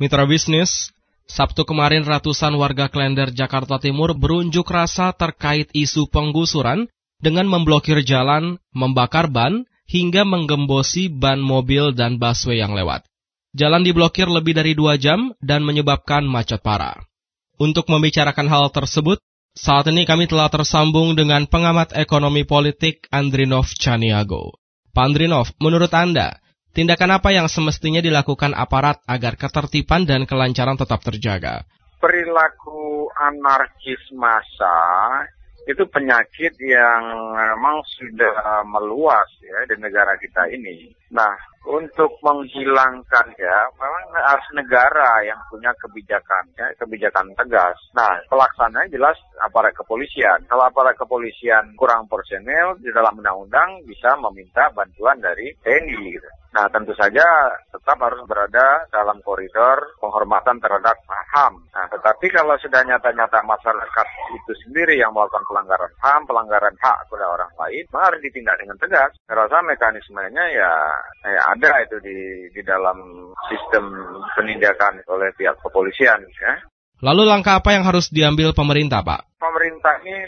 Mitra bisnis, Sabtu kemarin ratusan warga Klender Jakarta Timur berunjuk rasa terkait isu penggusuran dengan memblokir jalan, membakar ban, hingga menggembosi ban mobil dan busway yang lewat. Jalan diblokir lebih dari dua jam dan menyebabkan macet parah. Untuk membicarakan hal tersebut, saat ini kami telah tersambung dengan pengamat ekonomi politik Andrinov Chaniago. Pak Andrinov, menurut Anda, Tindakan apa yang semestinya dilakukan aparat agar ketertiban dan kelancaran tetap terjaga? Perilaku anarkis massa itu penyakit yang memang sudah meluas ya di negara kita ini. Nah, untuk menghilangkan ya, memang harus negara yang punya kebijakan, ya, kebijakan tegas. Nah, pelaksananya jelas aparat kepolisian. Kalau aparat kepolisian kurang personel di dalam undang-undang bisa meminta bantuan dari TNI gitu. Nah, tentu saja tetap harus berada dalam koridor penghormatan terhadap HAM. Nah, tetapi kalau sudah nyata-nyata masyarakat itu sendiri yang melakukan pelanggaran HAM, pelanggaran hak kepada orang lain, harus ditindak dengan tegas. Saya mekanismenya ya, ya ada itu di di dalam sistem penindakan oleh pihak kepolisian ya. Lalu langkah apa yang harus diambil pemerintah, Pak? Pemerintah ini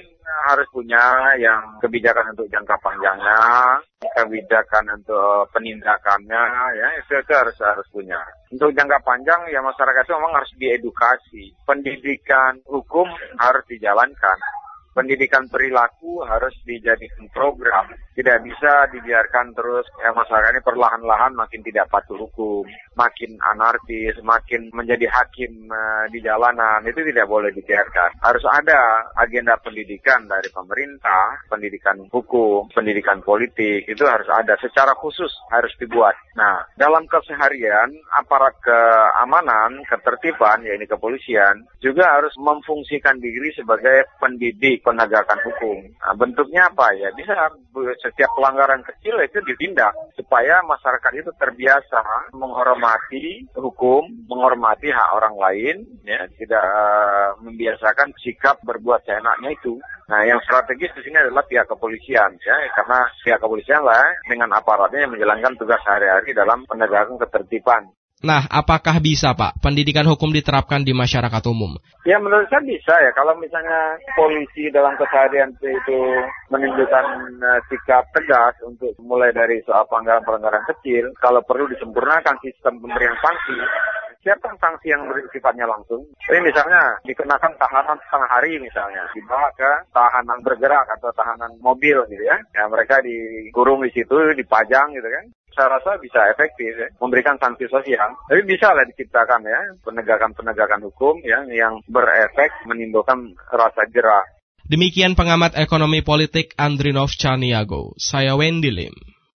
harus punya yang kebijakan untuk jangka panjangnya, kebijakan untuk penindakannya, ya itu, itu harus harus punya. Untuk jangka panjang ya masyarakat itu memang harus diedukasi. Pendidikan hukum harus dijalankan pendidikan perilaku harus dijadikan program. Tidak bisa dibiarkan terus ya masyarakat ini perlahan-lahan makin tidak patuh hukum, makin anarkis, makin menjadi hakim uh, di jalanan. Itu tidak boleh dibiarkan. Harus ada agenda pendidikan dari pemerintah, pendidikan hukum, pendidikan politik, itu harus ada secara khusus harus dibuat. Nah, dalam keseharian aparat keamanan, ketertiban, yaitu kepolisian, juga harus memfungsikan diri sebagai pendidik penegakan hukum. Nah, bentuknya apa ya? Bisa setiap pelanggaran kecil itu ditindak supaya masyarakat itu terbiasa menghormati hukum, menghormati hak orang lain, ya tidak uh, membiasakan sikap berbuat seenaknya itu. Nah, yang strategis di sini adalah pihak kepolisian, ya, karena pihak kepolisian lah dengan aparatnya yang menjalankan tugas sehari-hari dalam penegakan ketertiban. Nah, apakah bisa Pak pendidikan hukum diterapkan di masyarakat umum? Ya menurut saya bisa ya. Kalau misalnya polisi dalam keseharian itu menunjukkan uh, sikap tegas untuk mulai dari soal pelanggaran-pelanggaran kecil, kalau perlu disempurnakan sistem pemberian sanksi, siapkan sanksi yang bersifatnya langsung. Jadi misalnya dikenakan tahanan setengah hari misalnya, dibawa ke tahanan bergerak atau tahanan mobil gitu ya. Ya mereka dikurung di situ, dipajang gitu kan saya rasa bisa efektif ya, memberikan sanksi sosial. Tapi bisa lah diciptakan ya penegakan-penegakan hukum yang yang berefek menimbulkan rasa jerah. Demikian pengamat ekonomi politik Andrinov Chaniago. Saya Wendy Lim.